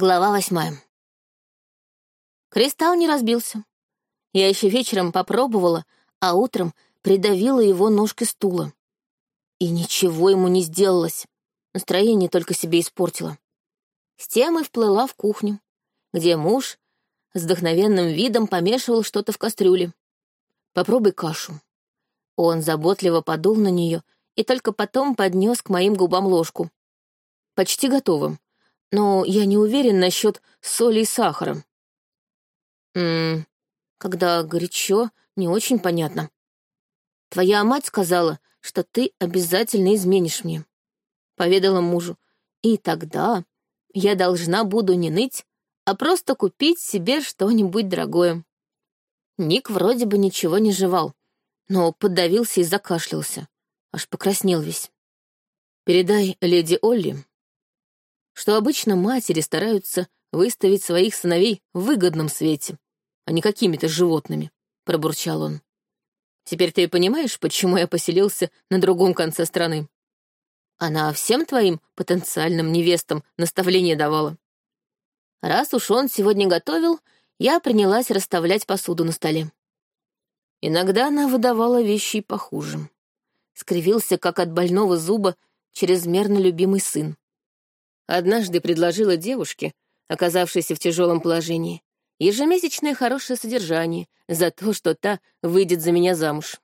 Глава восьмая. Кристалл не разбился. Я еще вечером попробовала, а утром придавила его ножкой стула. И ничего ему не сделалось. Настроение только себе испортило. С и вплыла в кухню, где муж с вдохновенным видом помешивал что-то в кастрюле. Попробуй кашу. Он заботливо подул на нее и только потом поднес к моим губам ложку. Почти готовым но я не уверен насчет соли и сахара. Ммм, когда горячо, не очень понятно. Твоя мать сказала, что ты обязательно изменишь мне. Поведала мужу. И тогда я должна буду не ныть, а просто купить себе что-нибудь дорогое. Ник вроде бы ничего не жевал, но подавился и закашлялся. Аж покраснел весь. Передай леди Олли, что обычно матери стараются выставить своих сыновей в выгодном свете, а не какими-то животными, — пробурчал он. Теперь ты понимаешь, почему я поселился на другом конце страны? Она всем твоим потенциальным невестам наставление давала. Раз уж он сегодня готовил, я принялась расставлять посуду на столе. Иногда она выдавала вещи похуже. Скривился, как от больного зуба, чрезмерно любимый сын. Однажды предложила девушке, оказавшейся в тяжелом положении, ежемесячное хорошее содержание за то, что та выйдет за меня замуж.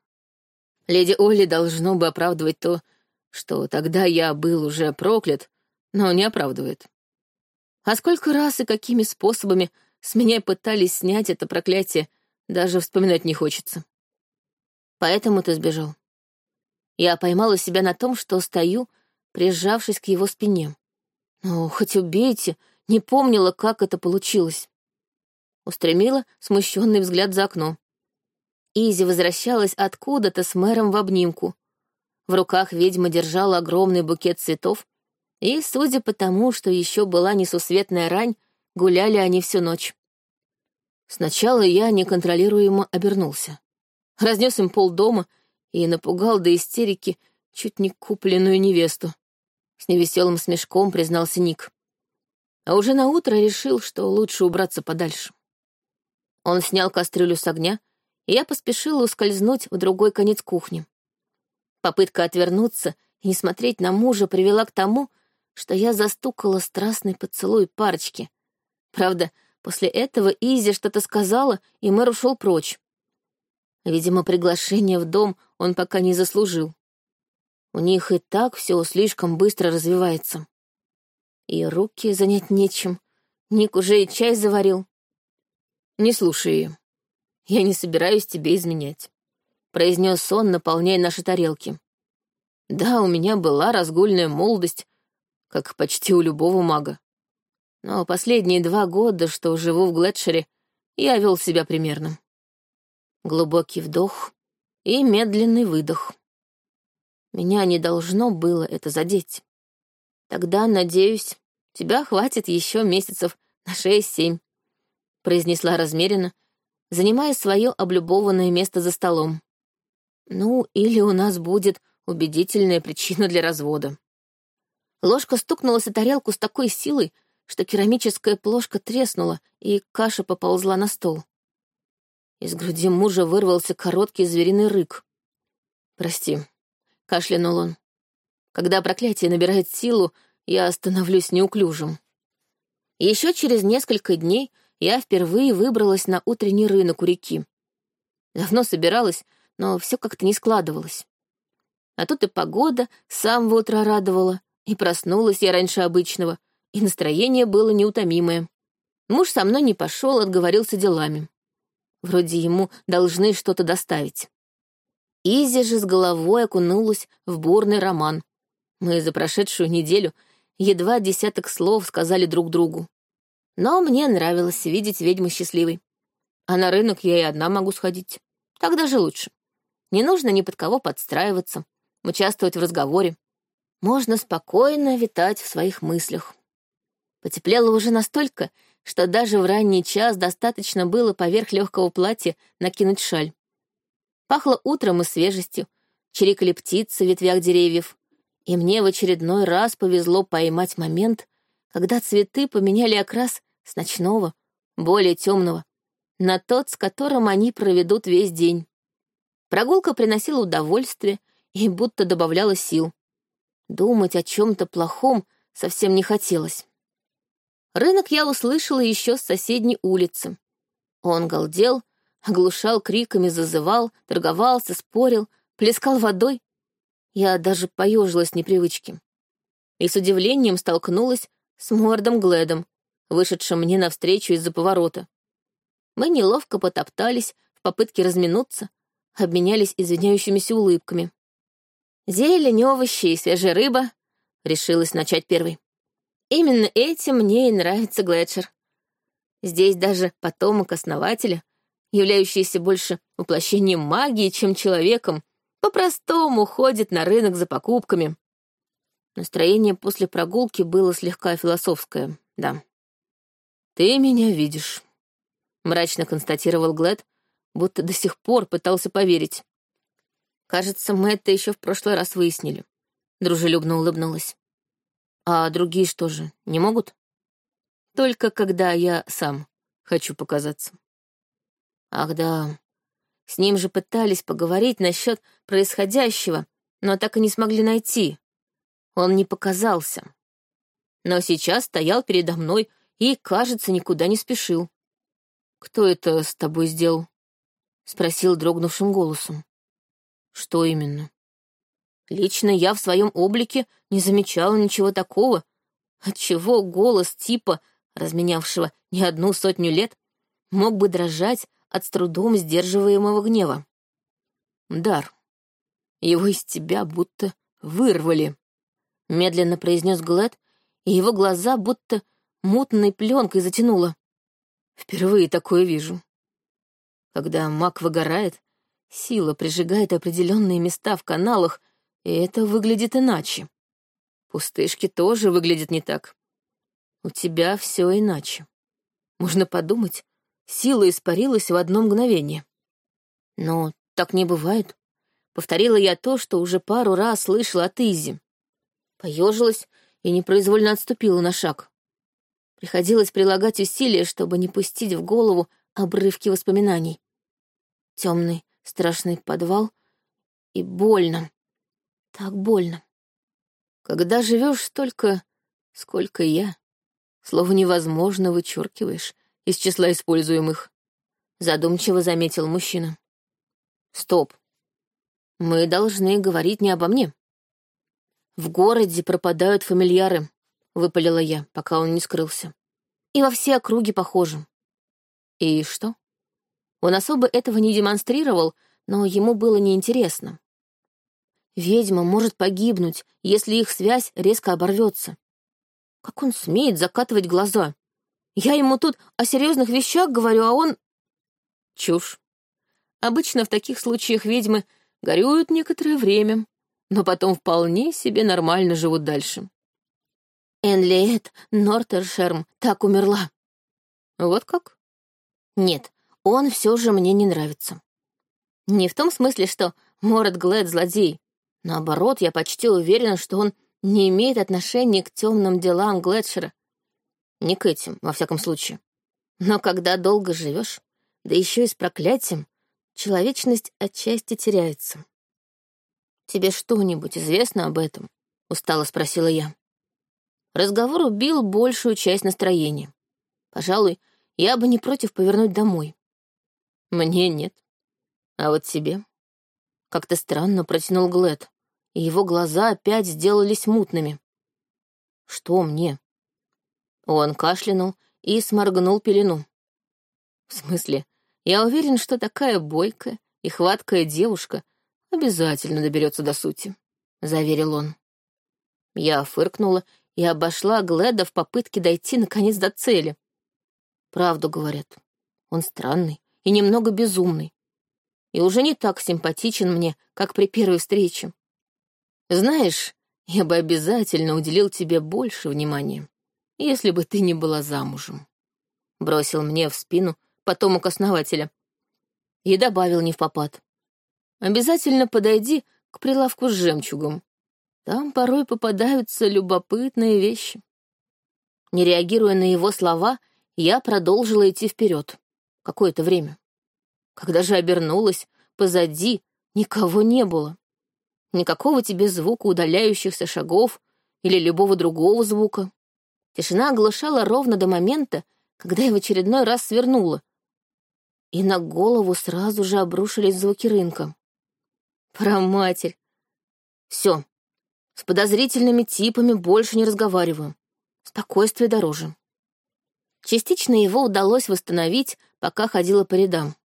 Леди Олли должно бы оправдывать то, что тогда я был уже проклят, но не оправдывает. А сколько раз и какими способами с меня пытались снять это проклятие, даже вспоминать не хочется. Поэтому ты сбежал. Я поймала себя на том, что стою, прижавшись к его спине. Ну, хоть убейте, не помнила, как это получилось. Устремила смущенный взгляд за окно. Изи возвращалась откуда-то с мэром в обнимку. В руках ведьма держала огромный букет цветов, и, судя по тому, что еще была несусветная рань, гуляли они всю ночь. Сначала я неконтролируемо обернулся. Разнес им пол дома и напугал до истерики чуть не купленную невесту. С невеселым смешком признался Ник. А уже на утро решил, что лучше убраться подальше. Он снял кастрюлю с огня, и я поспешила ускользнуть в другой конец кухни. Попытка отвернуться и не смотреть на мужа привела к тому, что я застукала страстный поцелуй парочки. Правда, после этого Изи что-то сказала, и мэр ушел прочь. Видимо, приглашение в дом он пока не заслужил. У них и так все слишком быстро развивается. И руки занять нечем. Ник уже и чай заварил. Не слушай ее. Я не собираюсь тебе изменять, произнес он, наполняя наши тарелки. Да, у меня была разгульная молодость, как почти у любого мага. Но последние два года, что живу в Глетшере, я вел себя примерно. Глубокий вдох и медленный выдох. Меня не должно было это задеть. Тогда, надеюсь, тебя хватит еще месяцев на шесть-семь, произнесла размеренно, занимая свое облюбованное место за столом. Ну, или у нас будет убедительная причина для развода. Ложка стукнулась о тарелку с такой силой, что керамическая плошка треснула, и каша поползла на стол. Из груди мужа вырвался короткий звериный рык. «Прости, — кашлянул он. «Когда проклятие набирает силу, я становлюсь неуклюжим». Еще через несколько дней я впервые выбралась на утренний рынок у реки. Давно собиралась, но все как-то не складывалось. А тут и погода с самого утра радовала, и проснулась я раньше обычного, и настроение было неутомимое. Муж со мной не пошел, отговорился делами. Вроде ему должны что-то доставить. Изи же с головой окунулась в бурный роман. Мы за прошедшую неделю едва десяток слов сказали друг другу. Но мне нравилось видеть ведьму счастливой. А на рынок я и одна могу сходить. Так даже лучше. Не нужно ни под кого подстраиваться, участвовать в разговоре. Можно спокойно витать в своих мыслях. Потеплело уже настолько, что даже в ранний час достаточно было поверх легкого платья накинуть шаль. Пахло утром и свежестью, чирикали птицы в ветвях деревьев, и мне в очередной раз повезло поймать момент, когда цветы поменяли окрас с ночного, более темного, на тот, с которым они проведут весь день. Прогулка приносила удовольствие и будто добавляла сил. Думать о чем-то плохом совсем не хотелось. Рынок я услышала еще с соседней улицы. Он галдел, оглушал криками, зазывал, торговался, спорил, плескал водой. Я даже поежилась непривычки. И с удивлением столкнулась с Мордом Глэдом, вышедшим мне навстречу из-за поворота. Мы неловко потоптались в попытке разминуться, обменялись извиняющимися улыбками. Зелень, овощи и свежая рыба решилась начать первой. Именно этим мне и нравится Глетчер. Здесь даже потомок основателя, являющийся больше воплощением магии, чем человеком, по-простому ходит на рынок за покупками. Настроение после прогулки было слегка философское, да. «Ты меня видишь», — мрачно констатировал Глэд, будто до сих пор пытался поверить. Кажется, мы это еще в прошлый раз выяснили. Дружелюбно улыбнулась. А другие что же, не могут? Только когда я сам хочу показаться. Ах да, с ним же пытались поговорить насчет происходящего, но так и не смогли найти. Он не показался. Но сейчас стоял передо мной и, кажется, никуда не спешил. «Кто это с тобой сделал?» — спросил дрогнувшим голосом. «Что именно?» Лично я в своем облике не замечала ничего такого, отчего голос типа, разменявшего не одну сотню лет, мог бы дрожать от с трудом сдерживаемого гнева. «Дар, его из тебя будто вырвали», — медленно произнес Глэд, и его глаза будто мутной пленкой затянуло. «Впервые такое вижу. Когда маг выгорает, сила прижигает определенные места в каналах — и это выглядит иначе. Пустышки тоже выглядят не так. У тебя все иначе. Можно подумать, сила испарилась в одно мгновение. Но так не бывает. Повторила я то, что уже пару раз слышала от Изи. Поежилась и непроизвольно отступила на шаг. Приходилось прилагать усилия, чтобы не пустить в голову обрывки воспоминаний. Темный, страшный подвал и больно. Так больно. Когда живешь столько, сколько я, слово невозможно вычеркиваешь из числа используемых. Задумчиво заметил мужчина. Стоп. Мы должны говорить не обо мне. В городе пропадают фамильяры, выпалила я, пока он не скрылся. И во все округи похожи. И что? Он особо этого не демонстрировал, но ему было неинтересно. Ведьма может погибнуть, если их связь резко оборвется. Как он смеет закатывать глаза? Я ему тут о серьезных вещах говорю, а он... Чушь. Обычно в таких случаях ведьмы горюют некоторое время, но потом вполне себе нормально живут дальше. Энлиет Нортершерм так умерла. Вот как? Нет, он все же мне не нравится. Не в том смысле, что Мород Глэд злодей, Наоборот, я почти уверена, что он не имеет отношения к темным делам Глетчера. Не к этим, во всяком случае. Но когда долго живешь, да еще и с проклятием, человечность отчасти теряется. «Тебе что-нибудь известно об этом?» — устало спросила я. Разговор убил большую часть настроения. Пожалуй, я бы не против повернуть домой. Мне нет. А вот тебе? Как-то странно протянул Глэд и его глаза опять сделались мутными. «Что мне?» Он кашлянул и сморгнул пелену. «В смысле, я уверен, что такая бойкая и хваткая девушка обязательно доберется до сути», — заверил он. Я фыркнула и обошла Гледа в попытке дойти наконец до цели. Правду говорят, он странный и немного безумный. И уже не так симпатичен мне, как при первой встрече. Знаешь, я бы обязательно уделил тебе больше внимания, если бы ты не была замужем. Бросил мне в спину потомок основателя. И добавил не в попад. Обязательно подойди к прилавку с жемчугом. Там порой попадаются любопытные вещи. Не реагируя на его слова, я продолжила идти вперед. Какое-то время. Когда же обернулась, позади никого не было. Никакого тебе звука удаляющихся шагов или любого другого звука. Тишина оглушала ровно до момента, когда я в очередной раз свернула. И на голову сразу же обрушились звуки рынка. Про матерь. Все. С подозрительными типами больше не разговариваю. Спокойствие дороже. Частично его удалось восстановить, пока ходила по рядам.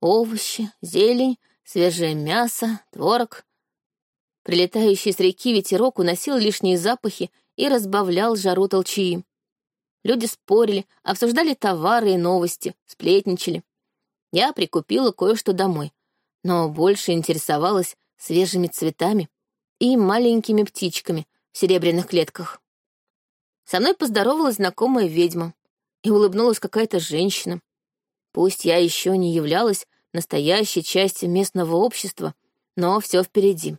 Овощи, зелень, свежее мясо, творог. Прилетающий с реки ветерок уносил лишние запахи и разбавлял жару толчии. Люди спорили, обсуждали товары и новости, сплетничали. Я прикупила кое-что домой, но больше интересовалась свежими цветами и маленькими птичками в серебряных клетках. Со мной поздоровалась знакомая ведьма, и улыбнулась какая-то женщина. Пусть я еще не являлась настоящей частью местного общества, но все впереди.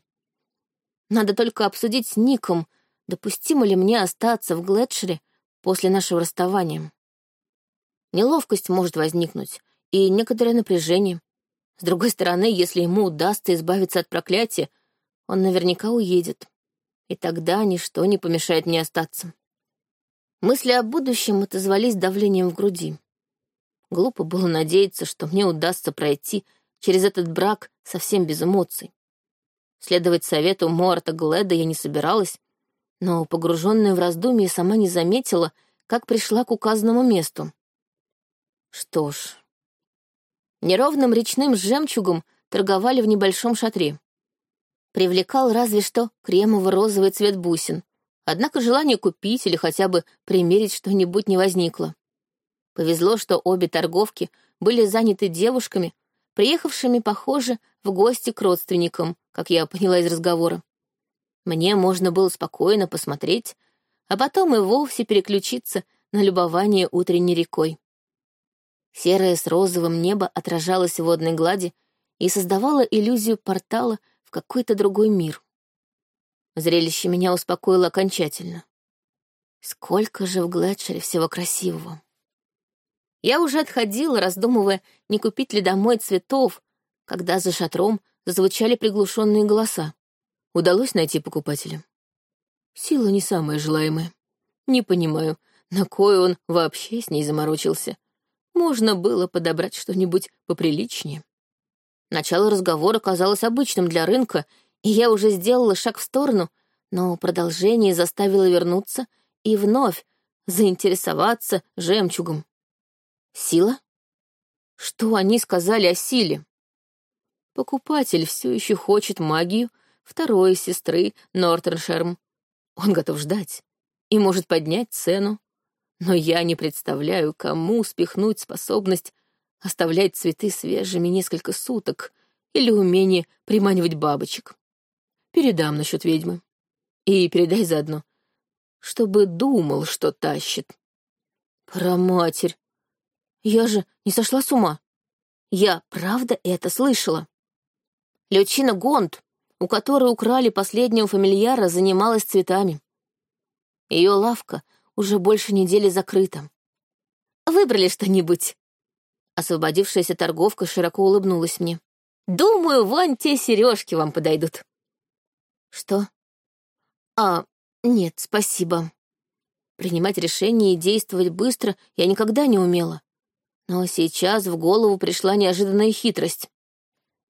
Надо только обсудить с Ником, допустимо ли мне остаться в Глетшере после нашего расставания. Неловкость может возникнуть, и некоторое напряжение. С другой стороны, если ему удастся избавиться от проклятия, он наверняка уедет. И тогда ничто не помешает мне остаться. Мысли о будущем отозвались давлением в груди. Глупо было надеяться, что мне удастся пройти через этот брак совсем без эмоций. Следовать совету Морта Гледа я не собиралась, но, погруженная в раздумье, сама не заметила, как пришла к указанному месту. Что ж, неровным речным жемчугом торговали в небольшом шатре. Привлекал разве что кремово-розовый цвет бусин, однако желание купить или хотя бы примерить что-нибудь не возникло. Повезло, что обе торговки были заняты девушками, приехавшими, похоже, в гости к родственникам, как я поняла из разговора. Мне можно было спокойно посмотреть, а потом и вовсе переключиться на любование утренней рекой. Серое с розовым небо отражалось в водной глади и создавало иллюзию портала в какой-то другой мир. Зрелище меня успокоило окончательно. Сколько же в Глетчере всего красивого. Я уже отходила, раздумывая, не купить ли домой цветов, когда за шатром зазвучали приглушенные голоса. Удалось найти покупателя. Сила не самая желаемая. Не понимаю, на кой он вообще с ней заморочился. Можно было подобрать что-нибудь поприличнее. Начало разговора казалось обычным для рынка и я уже сделала шаг в сторону, но продолжение заставило вернуться и вновь заинтересоваться жемчугом. Сила? Что они сказали о силе? Покупатель все еще хочет магию второй сестры Нортерншерм. Он готов ждать и может поднять цену. Но я не представляю, кому спихнуть способность оставлять цветы свежими несколько суток или умение приманивать бабочек передам насчет ведьмы. И передай заодно, чтобы думал, что тащит. Про матерь. Я же не сошла с ума. Я правда это слышала. Лючина Гонт, у которой украли последнего фамильяра, занималась цветами. Ее лавка уже больше недели закрыта. Выбрали что-нибудь. Освободившаяся торговка широко улыбнулась мне. Думаю, вон те сережки вам подойдут. Что? А, нет, спасибо. Принимать решения и действовать быстро я никогда не умела. Но сейчас в голову пришла неожиданная хитрость.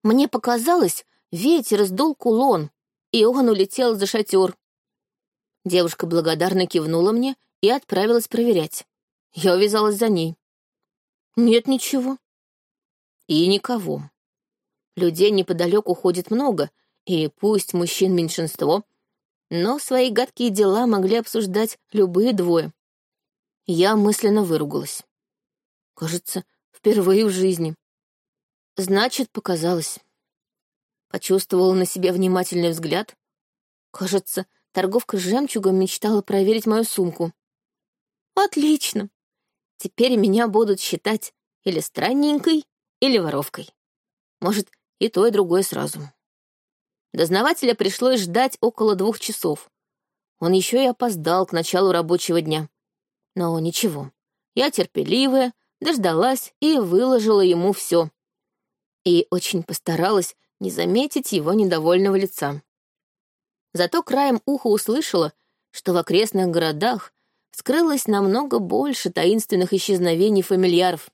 Мне показалось, ветер сдул кулон, и он улетел за шатер. Девушка благодарно кивнула мне и отправилась проверять. Я увязалась за ней. Нет ничего. И никого. Людей неподалеку ходит много, и пусть мужчин меньшинство, но свои гадкие дела могли обсуждать любые двое. Я мысленно выругалась. Кажется, впервые в жизни. Значит, показалось. Почувствовала на себе внимательный взгляд. Кажется, торговка жемчугом мечтала проверить мою сумку. Отлично. Теперь меня будут считать или странненькой, или воровкой. Может, и то, и другое сразу. Дознавателя пришлось ждать около двух часов. Он еще и опоздал к началу рабочего дня. Но ничего, я терпеливая, дождалась и выложила ему все. И очень постаралась не заметить его недовольного лица. Зато краем уха услышала, что в окрестных городах скрылось намного больше таинственных исчезновений фамильяров.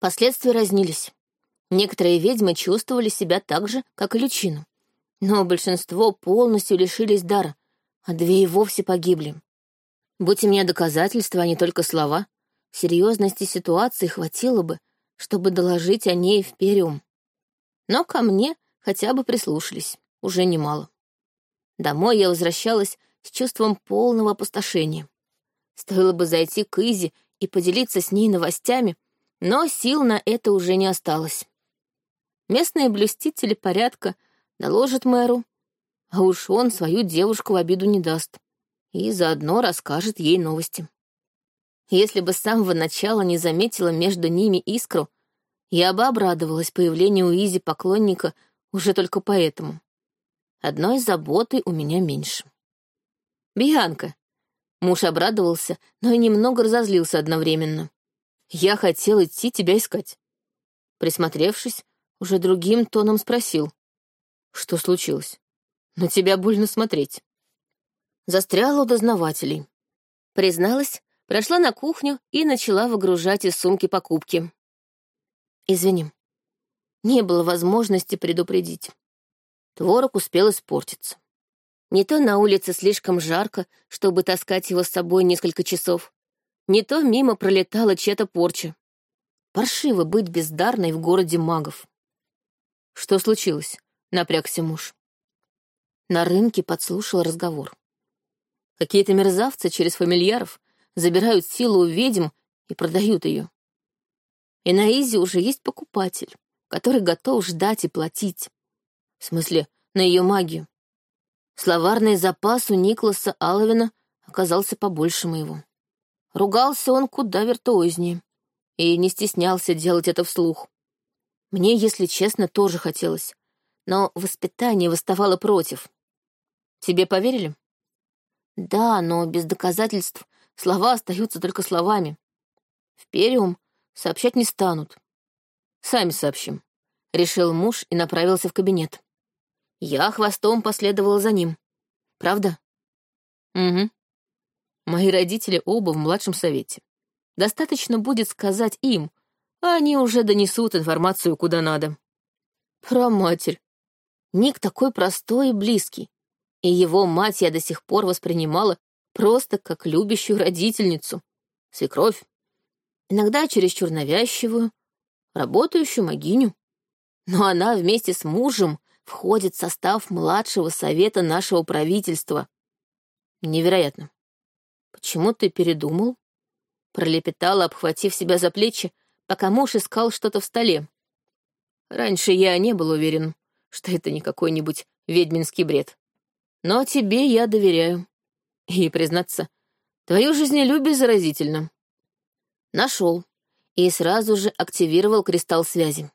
Последствия разнились. Некоторые ведьмы чувствовали себя так же, как и личину. Но большинство полностью лишились дара, а две и вовсе погибли. Будь у меня доказательства, а не только слова, серьезности ситуации хватило бы, чтобы доложить о ней в Периум. Но ко мне хотя бы прислушались, уже немало. Домой я возвращалась с чувством полного опустошения. Стоило бы зайти к Изи и поделиться с ней новостями, но сил на это уже не осталось. Местные блюстители порядка доложат мэру, а уж он свою девушку в обиду не даст и заодно расскажет ей новости. Если бы с самого начала не заметила между ними искру, я бы обрадовалась появлению Изи поклонника уже только поэтому. Одной заботы у меня меньше. «Бианка!» Муж обрадовался, но и немного разозлился одновременно. «Я хотел идти тебя искать». Присмотревшись, уже другим тоном спросил. «Что случилось? На тебя больно смотреть». Застряла у дознавателей. Призналась, прошла на кухню и начала выгружать из сумки покупки. «Извини, не было возможности предупредить. Творог успел испортиться. Не то на улице слишком жарко, чтобы таскать его с собой несколько часов, не то мимо пролетала чья-то порча. Паршиво быть бездарной в городе магов. Что случилось? Напрягся муж. На рынке подслушал разговор. Какие-то мерзавцы через фамильяров забирают силу у ведьм и продают ее. И на Изи уже есть покупатель, который готов ждать и платить. В смысле, на ее магию. Словарный запас у Никласа Алвина оказался побольше моего. Ругался он куда виртуознее и не стеснялся делать это вслух. Мне, если честно, тоже хотелось, но воспитание выставало против. Тебе поверили? Да, но без доказательств слова остаются только словами. В Периум сообщать не станут. Сами сообщим, — решил муж и направился в кабинет. Я хвостом последовала за ним. Правда? Угу. Мои родители оба в младшем совете. Достаточно будет сказать им, а они уже донесут информацию куда надо. Про матерь. Ник такой простой и близкий, и его мать я до сих пор воспринимала просто как любящую родительницу, свекровь. Иногда чересчур навязчивую, работающую могиню. Но она вместе с мужем входит в состав младшего совета нашего правительства. Невероятно. Почему ты передумал? Пролепетала, обхватив себя за плечи, пока муж искал что-то в столе. Раньше я не был уверен, что это не какой-нибудь ведьминский бред. Но тебе я доверяю. И, признаться, твое жизнелюбие заразительно. Нашел и сразу же активировал кристалл связи.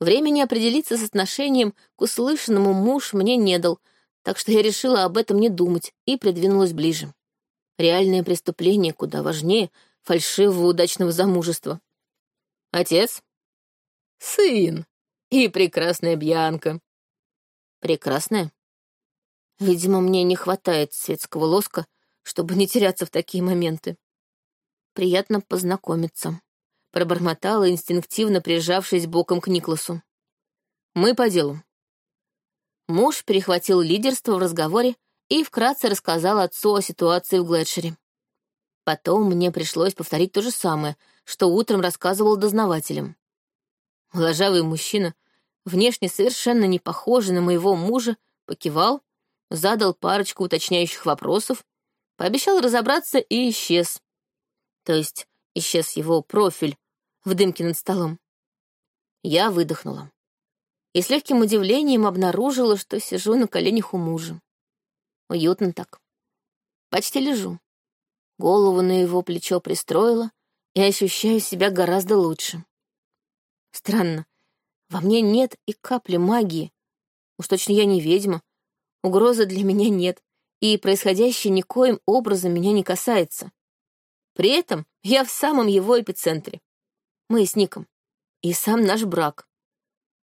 Времени определиться с отношением к услышанному муж мне не дал, так что я решила об этом не думать и придвинулась ближе. Реальное преступление куда важнее фальшивого удачного замужества. Отец? Сын. И прекрасная Бьянка. Прекрасная? Видимо, мне не хватает светского лоска, чтобы не теряться в такие моменты. Приятно познакомиться пробормотала, инстинктивно прижавшись боком к Никласу. «Мы по делу». Муж перехватил лидерство в разговоре и вкратце рассказал отцу о ситуации в Глэдшере. Потом мне пришлось повторить то же самое, что утром рассказывал дознавателям. Моложавый мужчина, внешне совершенно не похожий на моего мужа, покивал, задал парочку уточняющих вопросов, пообещал разобраться и исчез. То есть исчез его профиль, в дымке над столом. Я выдохнула. И с легким удивлением обнаружила, что сижу на коленях у мужа. Уютно так. Почти лежу. Голову на его плечо пристроила и ощущаю себя гораздо лучше. Странно, во мне нет и капли магии. Уж точно я не ведьма. Угрозы для меня нет, и происходящее никоим образом меня не касается. При этом я в самом его эпицентре. Мы с Ником. И сам наш брак.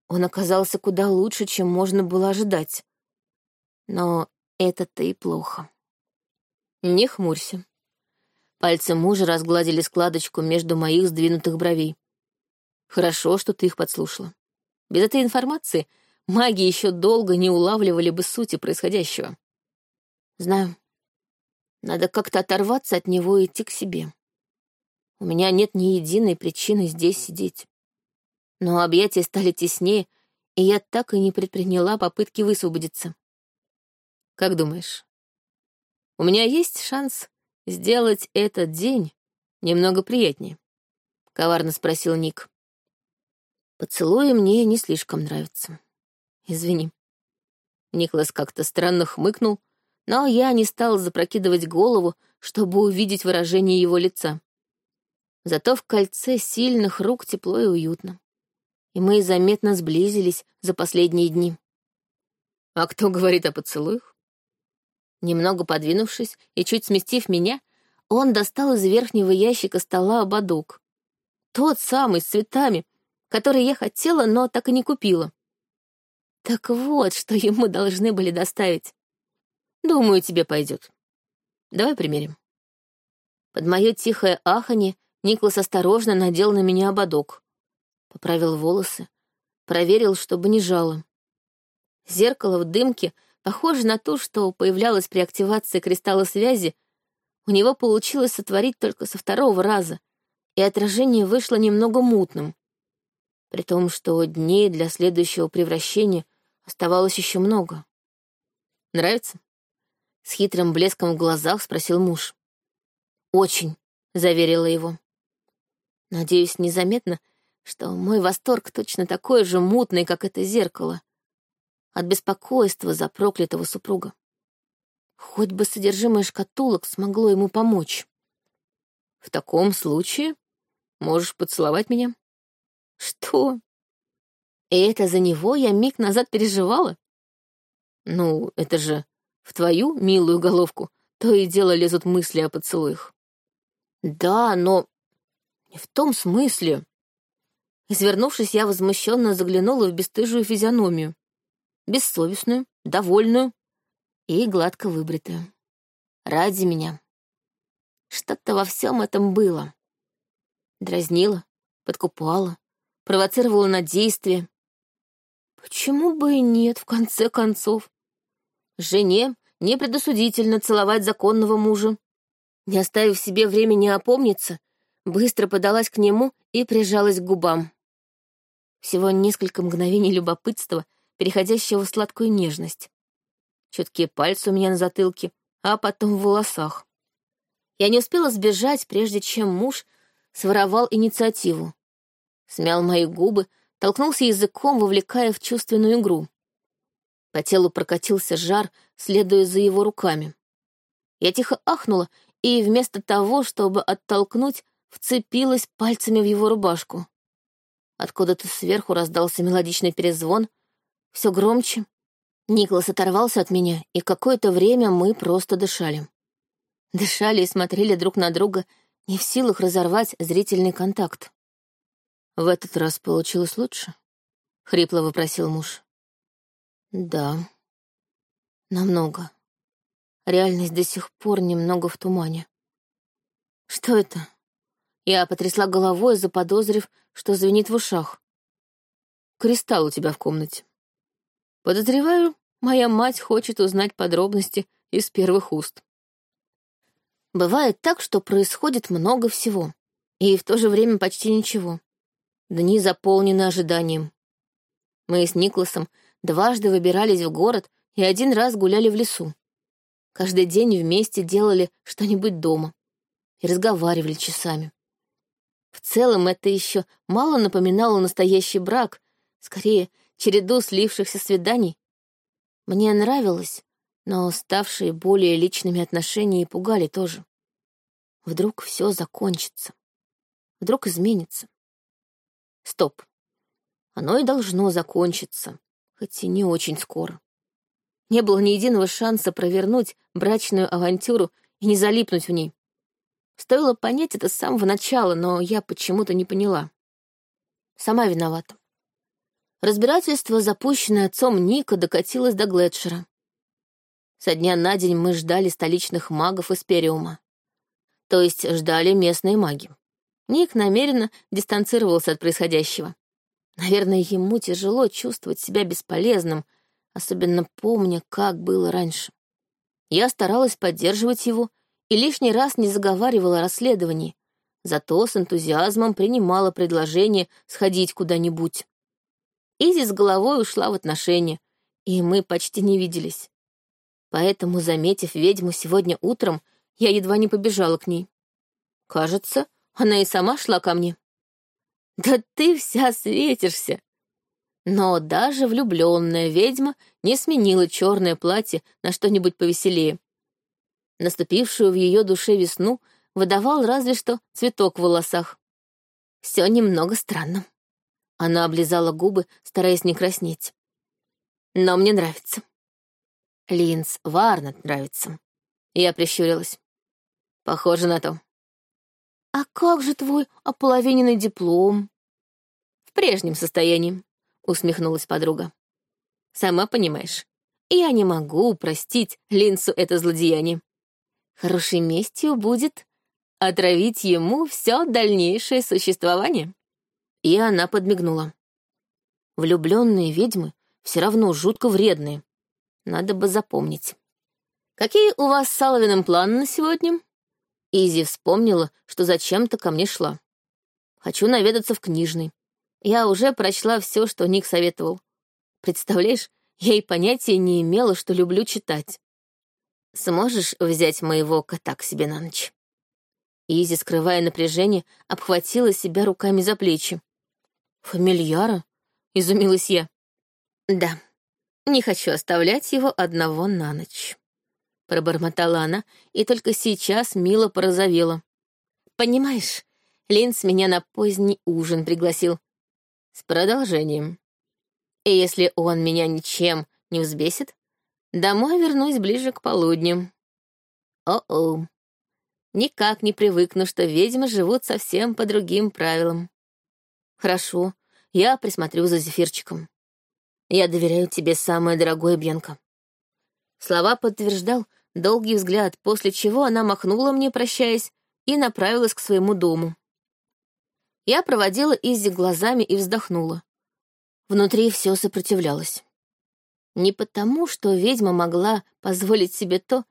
Он оказался куда лучше, чем можно было ожидать. Но это-то и плохо. Не хмурься. Пальцы мужа разгладили складочку между моих сдвинутых бровей. Хорошо, что ты их подслушала. Без этой информации маги еще долго не улавливали бы сути происходящего. Знаю. Надо как-то оторваться от него и идти к себе. У меня нет ни единой причины здесь сидеть. Но объятия стали теснее, и я так и не предприняла попытки высвободиться. Как думаешь, у меня есть шанс сделать этот день немного приятнее? Коварно спросил Ник. Поцелуи мне не слишком нравятся. Извини. Никлас как-то странно хмыкнул, но я не стал запрокидывать голову, чтобы увидеть выражение его лица. Зато в кольце сильных рук тепло и уютно. И мы заметно сблизились за последние дни. А кто говорит о поцелуях? Немного подвинувшись и чуть сместив меня, он достал из верхнего ящика стола ободок. Тот самый, с цветами, который я хотела, но так и не купила. Так вот, что ему должны были доставить. Думаю, тебе пойдет. Давай примерим. Под мое тихое аханье Никлас осторожно надел на меня ободок. Поправил волосы, проверил, чтобы не жало. Зеркало в дымке, похоже на то, что появлялось при активации кристалла связи, у него получилось сотворить только со второго раза, и отражение вышло немного мутным при том, что дней для следующего превращения оставалось еще много. «Нравится?» — с хитрым блеском в глазах спросил муж. «Очень», — заверила его. Надеюсь, незаметно, что мой восторг точно такой же мутный, как это зеркало. От беспокойства за проклятого супруга. Хоть бы содержимое шкатулок смогло ему помочь. В таком случае можешь поцеловать меня. Что? И это за него я миг назад переживала? Ну, это же в твою милую головку то и дело лезут мысли о поцелуях. Да, но не в том смысле. Извернувшись, я возмущенно заглянула в бесстыжую физиономию. Бессовестную, довольную и гладко выбритую. Ради меня. Что-то во всем этом было. Дразнила, подкупала, провоцировала на действие. Почему бы и нет, в конце концов? Жене не предосудительно целовать законного мужа. Не оставив себе времени опомниться, быстро подалась к нему и прижалась к губам. Всего несколько мгновений любопытства, переходящего в сладкую нежность. Чуткие пальцы у меня на затылке, а потом в волосах. Я не успела сбежать, прежде чем муж своровал инициативу смял мои губы, толкнулся языком, вовлекая в чувственную игру. По телу прокатился жар, следуя за его руками. Я тихо ахнула и вместо того, чтобы оттолкнуть, вцепилась пальцами в его рубашку. Откуда-то сверху раздался мелодичный перезвон, все громче. Николас оторвался от меня, и какое-то время мы просто дышали. Дышали и смотрели друг на друга, не в силах разорвать зрительный контакт. В этот раз получилось лучше? Хрипло вопросил муж. Да. Намного. Реальность до сих пор немного в тумане. Что это? Я потрясла головой, заподозрив, что звенит в ушах. Кристалл у тебя в комнате. Подозреваю, моя мать хочет узнать подробности из первых уст. Бывает так, что происходит много всего, и в то же время почти ничего. Дни заполнены ожиданием. Мы с Никласом дважды выбирались в город и один раз гуляли в лесу. Каждый день вместе делали что-нибудь дома и разговаривали часами. В целом это еще мало напоминало настоящий брак, скорее череду слившихся свиданий. Мне нравилось, но ставшие более личными отношения пугали тоже. Вдруг все закончится. Вдруг изменится. Стоп. Оно и должно закончиться, хоть и не очень скоро. Не было ни единого шанса провернуть брачную авантюру и не залипнуть в ней. Стоило понять это с самого начала, но я почему-то не поняла. Сама виновата. Разбирательство, запущенное отцом Ника, докатилось до Глетшера. Со дня на день мы ждали столичных магов из Периума. То есть ждали местные маги. Ник намеренно дистанцировался от происходящего. Наверное, ему тяжело чувствовать себя бесполезным, особенно помня, как было раньше. Я старалась поддерживать его и лишний раз не заговаривала о расследовании, зато с энтузиазмом принимала предложение сходить куда-нибудь. Изи с головой ушла в отношения, и мы почти не виделись. Поэтому, заметив ведьму сегодня утром, я едва не побежала к ней. Кажется, она и сама шла ко мне. «Да ты вся светишься!» Но даже влюбленная ведьма не сменила черное платье на что-нибудь повеселее. Наступившую в ее душе весну выдавал разве что цветок в волосах. Все немного странно. Она облизала губы, стараясь не краснеть. Но мне нравится. Линз Варнет нравится. Я прищурилась. Похоже на то. «А как же твой ополовиненный диплом?» «В прежнем состоянии», — усмехнулась подруга. «Сама понимаешь, я не могу простить Линсу это злодеяние. Хорошей местью будет отравить ему все дальнейшее существование». И она подмигнула. Влюбленные ведьмы все равно жутко вредные. Надо бы запомнить. «Какие у вас с Саловиным планы на сегодня?» Изи вспомнила, что зачем-то ко мне шла. «Хочу наведаться в книжный. Я уже прочла все, что Ник советовал. Представляешь, я и понятия не имела, что люблю читать. Сможешь взять моего кота к себе на ночь?» Изи, скрывая напряжение, обхватила себя руками за плечи. «Фамильяра?» — изумилась я. «Да», не хочу оставлять его одного на ночь. Пробормотала она и только сейчас мило порозовела. Понимаешь, Линц меня на поздний ужин пригласил. С продолжением. И если он меня ничем не взбесит, домой вернусь ближе к полудню. О-о. Никак не привыкну, что ведьмы живут совсем по другим правилам. Хорошо, я присмотрю за зефирчиком. Я доверяю тебе, самое дорогое Бьянка». Слова подтверждал долгий взгляд, после чего она махнула мне, прощаясь, и направилась к своему дому. Я проводила Изи глазами и вздохнула. Внутри все сопротивлялось. Не потому, что ведьма могла позволить себе то,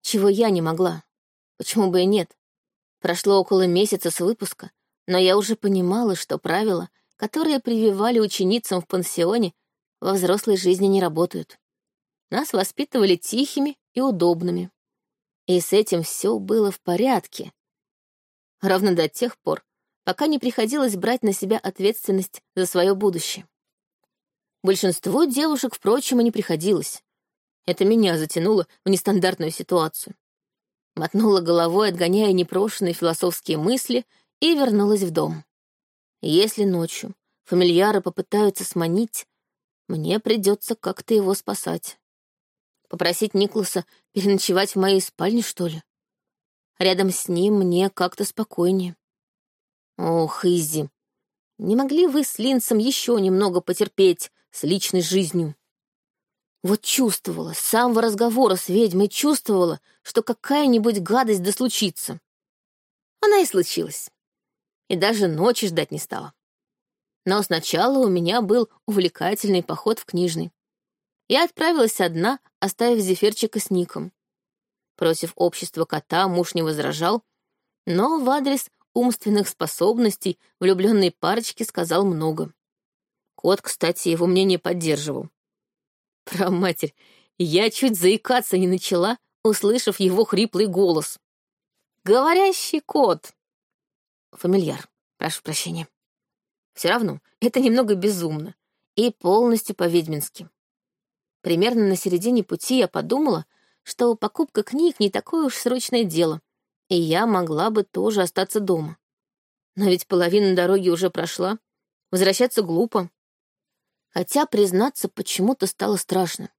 чего я не могла. Почему бы и нет? Прошло около месяца с выпуска, но я уже понимала, что правила, которые прививали ученицам в пансионе, во взрослой жизни не работают. Нас воспитывали тихими и удобными. И с этим все было в порядке. Ровно до тех пор, пока не приходилось брать на себя ответственность за свое будущее. Большинству девушек, впрочем, и не приходилось. Это меня затянуло в нестандартную ситуацию. Мотнула головой, отгоняя непрошенные философские мысли, и вернулась в дом. Если ночью фамильяры попытаются сманить, мне придется как-то его спасать. Попросить Никласа переночевать в моей спальне, что ли? Рядом с ним мне как-то спокойнее. Ох, Изи, не могли вы с Линсом еще немного потерпеть с личной жизнью? Вот чувствовала, с самого разговора с ведьмой чувствовала, что какая-нибудь гадость да случится. Она и случилась. И даже ночи ждать не стала. Но сначала у меня был увлекательный поход в книжный. Я отправилась одна, оставив зефирчика с Ником. Против общества кота муж не возражал, но в адрес умственных способностей влюбленной парочки сказал много. Кот, кстати, его мнение поддерживал. Про матерь, я чуть заикаться не начала, услышав его хриплый голос. «Говорящий кот!» Фамильяр, прошу прощения. Все равно, это немного безумно и полностью по-ведьмински. Примерно на середине пути я подумала, что покупка книг не такое уж срочное дело, и я могла бы тоже остаться дома. Но ведь половина дороги уже прошла, возвращаться глупо. Хотя, признаться, почему-то стало страшно.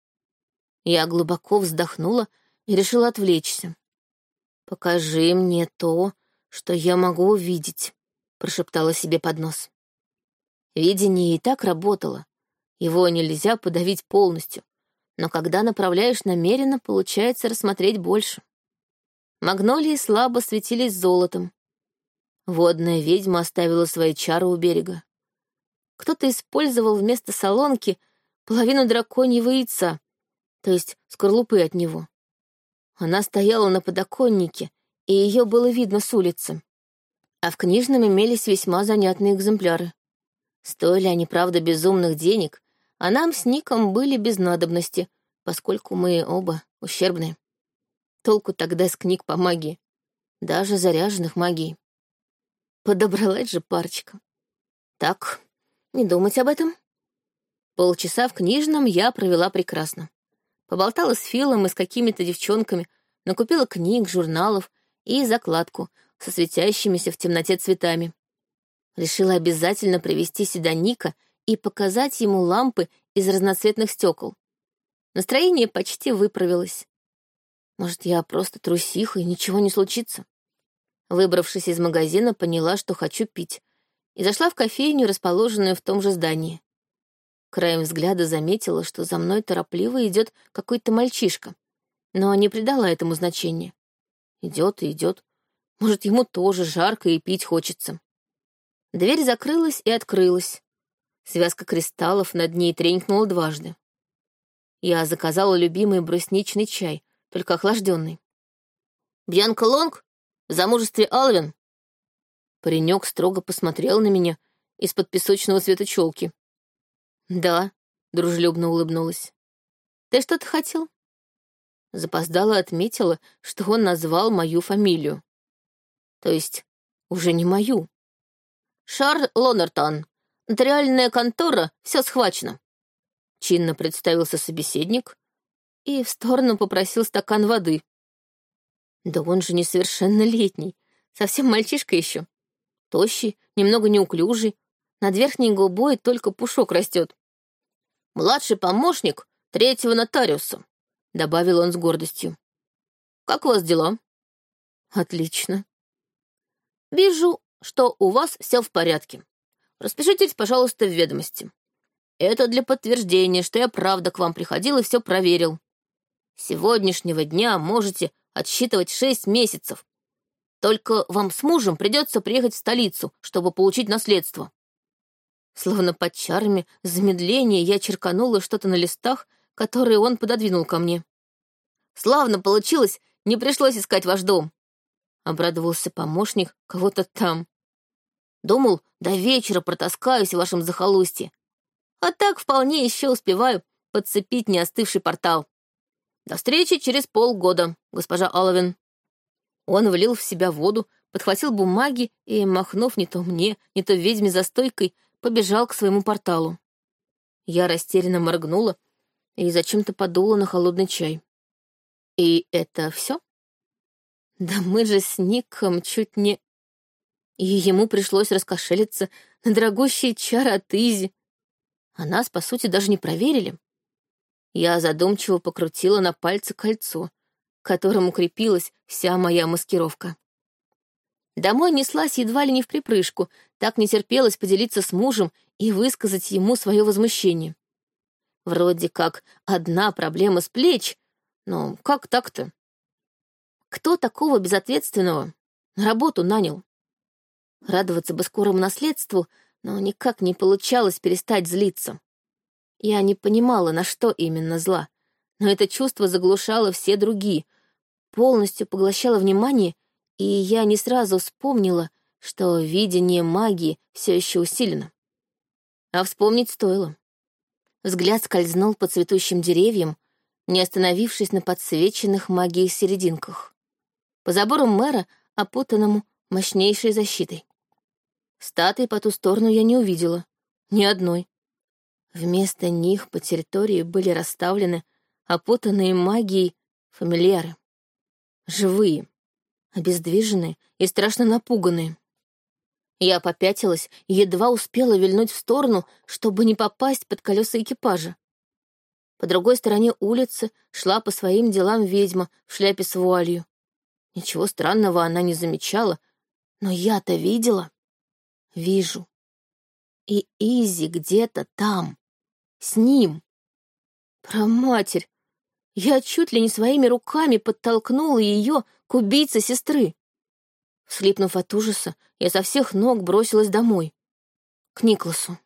Я глубоко вздохнула и решила отвлечься. «Покажи мне то, что я могу увидеть», — прошептала себе под нос. Видение и так работало. Его нельзя подавить полностью, но когда направляешь намеренно, получается рассмотреть больше. Магнолии слабо светились золотом. Водная ведьма оставила свои чары у берега. Кто-то использовал вместо солонки половину драконьего яйца, то есть скорлупы от него. Она стояла на подоконнике, и ее было видно с улицы. А в книжном имелись весьма занятные экземпляры. Стоили они, правда, безумных денег, а нам с Ником были без надобности, поскольку мы оба ущербные. Толку тогда с книг по магии, даже заряженных магией. Подобралась же парочка. Так, не думать об этом. Полчаса в книжном я провела прекрасно. Поболтала с Филом и с какими-то девчонками, накупила книг, журналов и закладку со светящимися в темноте цветами. Решила обязательно привести сюда Ника и показать ему лампы из разноцветных стекол. Настроение почти выправилось. Может, я просто трусиха, и ничего не случится? Выбравшись из магазина, поняла, что хочу пить, и зашла в кофейню, расположенную в том же здании. Краем взгляда заметила, что за мной торопливо идет какой-то мальчишка, но не придала этому значения. Идет и идет. Может, ему тоже жарко и пить хочется. Дверь закрылась и открылась. Связка кристаллов над ней тренькнула дважды. Я заказала любимый брусничный чай, только охлажденный. «Бьянка Лонг? Замужестве Алвин?» Паренек строго посмотрел на меня из-под песочного цвета челки. «Да», — дружелюбно улыбнулась. «Ты что-то хотел?» Запоздала отметила, что он назвал мою фамилию. То есть уже не мою. «Шарль Лонертон, нотариальная контора, все схвачено», — чинно представился собеседник и в сторону попросил стакан воды. «Да он же несовершеннолетний, совсем мальчишка еще. Тощий, немного неуклюжий, над верхней губой только пушок растет. «Младший помощник третьего нотариуса», — добавил он с гордостью. «Как у вас дела?» «Отлично». «Вижу, что у вас все в порядке. Распишитесь, пожалуйста, в ведомости. Это для подтверждения, что я правда к вам приходил и все проверил. С сегодняшнего дня можете отсчитывать шесть месяцев. Только вам с мужем придется приехать в столицу, чтобы получить наследство. Словно под чарами замедления я черканула что-то на листах, которые он пододвинул ко мне. «Славно получилось, не пришлось искать ваш дом», — обрадовался помощник кого-то там. «Думал, до вечера протаскаюсь в вашем захолустье. А так вполне еще успеваю подцепить неостывший портал. До встречи через полгода, госпожа Оловин». Он влил в себя воду, подхватил бумаги и, махнув не то мне, не то ведьме за стойкой, побежал к своему порталу. Я растерянно моргнула и зачем-то подула на холодный чай. И это все? Да мы же с Ником чуть не... И ему пришлось раскошелиться на дорогущие чары от Изи. А нас, по сути, даже не проверили. Я задумчиво покрутила на пальце кольцо, к которому крепилась вся моя маскировка. Домой неслась едва ли не в припрыжку, так не терпелось поделиться с мужем и высказать ему свое возмущение. Вроде как одна проблема с плеч, но как так-то? Кто такого безответственного на работу нанял? Радоваться бы скорому наследству, но никак не получалось перестать злиться. Я не понимала, на что именно зла, но это чувство заглушало все другие, полностью поглощало внимание и я не сразу вспомнила, что видение магии все еще усилено. А вспомнить стоило. Взгляд скользнул по цветущим деревьям, не остановившись на подсвеченных магией серединках. По забору мэра, опутанному мощнейшей защитой. Статуи по ту сторону я не увидела. Ни одной. Вместо них по территории были расставлены опутанные магией фамильяры. Живые обездвиженные и страшно напуганные. Я попятилась и едва успела вильнуть в сторону, чтобы не попасть под колеса экипажа. По другой стороне улицы шла по своим делам ведьма в шляпе с вуалью. Ничего странного она не замечала, Но я-то видела. Вижу. И Изи где-то там. С ним. Про матерь. Я чуть ли не своими руками подтолкнула ее к убийце сестры. Слипнув от ужаса, я со всех ног бросилась домой. К Никласу.